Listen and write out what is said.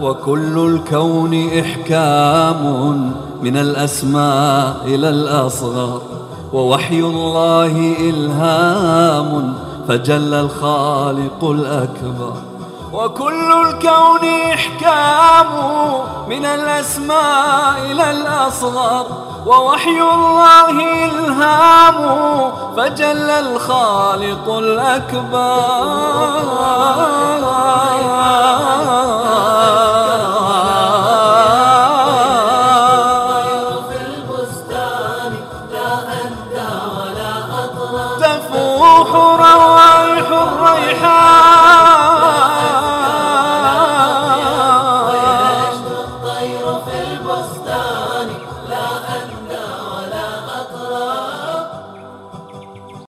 وكل الكون إحكام من الأسماء إلى الأصغر ووحي الله إلهام فجل الخالق الأكبر. وكل الكون إحكام من الأسماء إلى الأصغر ووحي الله إلهام فجل الخالق الأكبر. الصبر والح الريحان بلشت الطير في البستان.